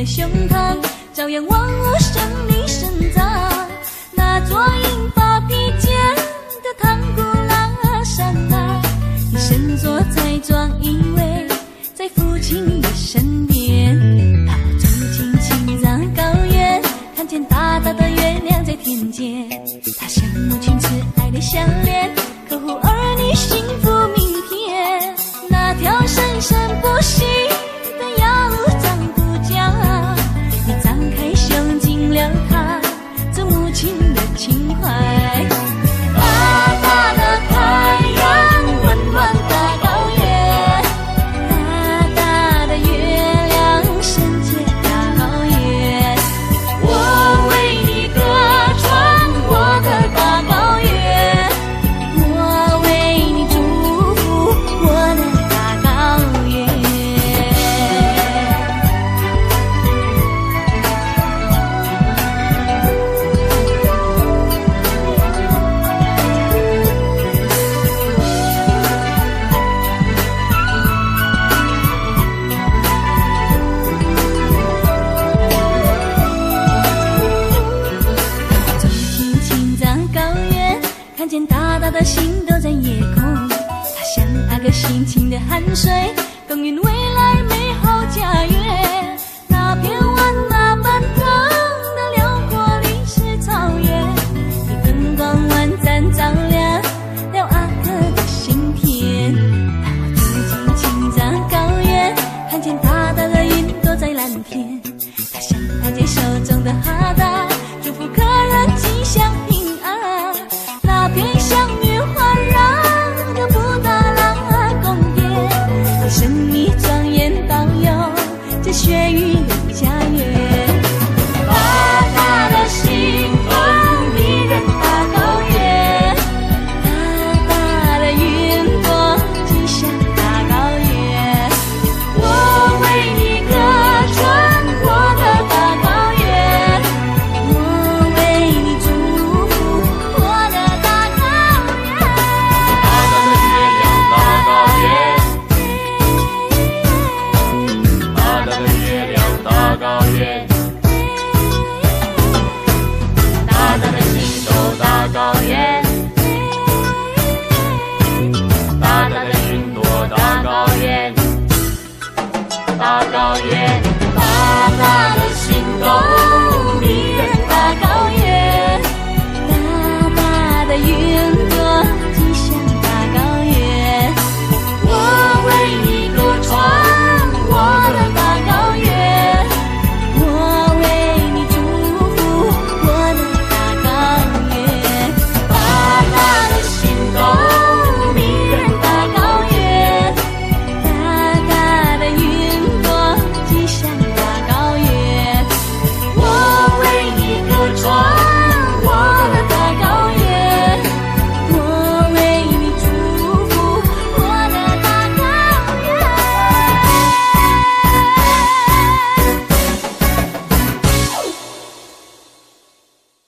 在胸膛照阳万物生你生长那座银发披肩的唐古拉山啊。你身坐在装一位在父亲的身边当我走进青藏高原看见大大的月亮在天间他像母亲慈爱的笑脸大大的心都在夜空他像那个辛勤的汗水耕耘未来美好家园。Yeah.